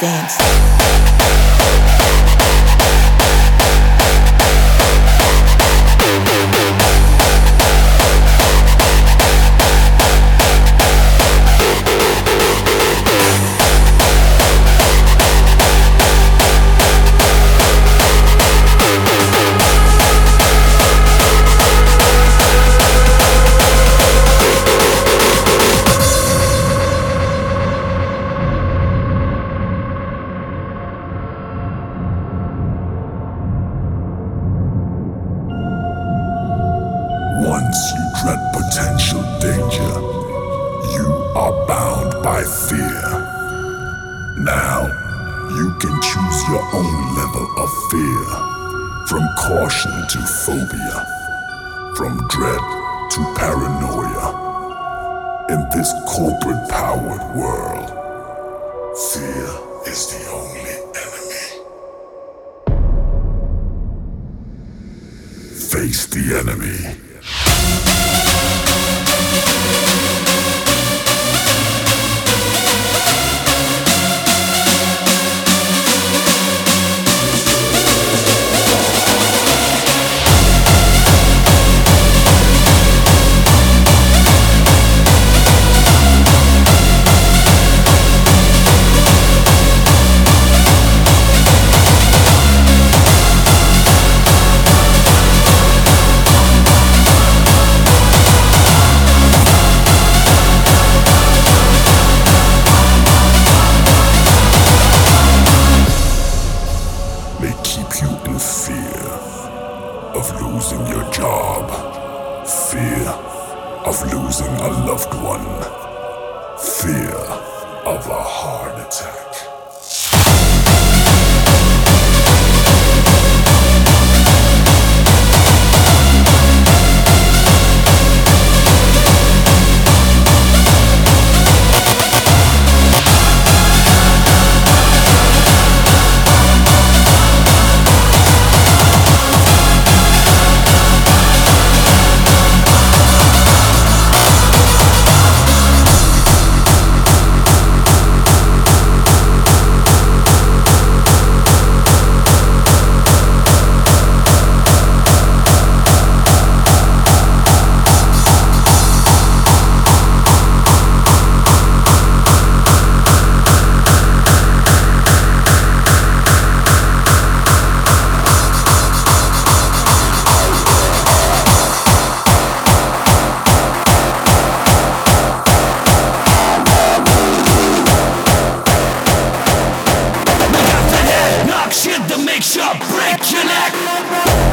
dance. Once you dread potential danger, you are bound by fear. Now, you can choose your own level of fear. From caution to phobia, from dread to paranoia. In this corporate powered world, fear is the only enemy. Face the enemy. Of losing your job, fear of losing a loved one, fear of a heart attack. your neck.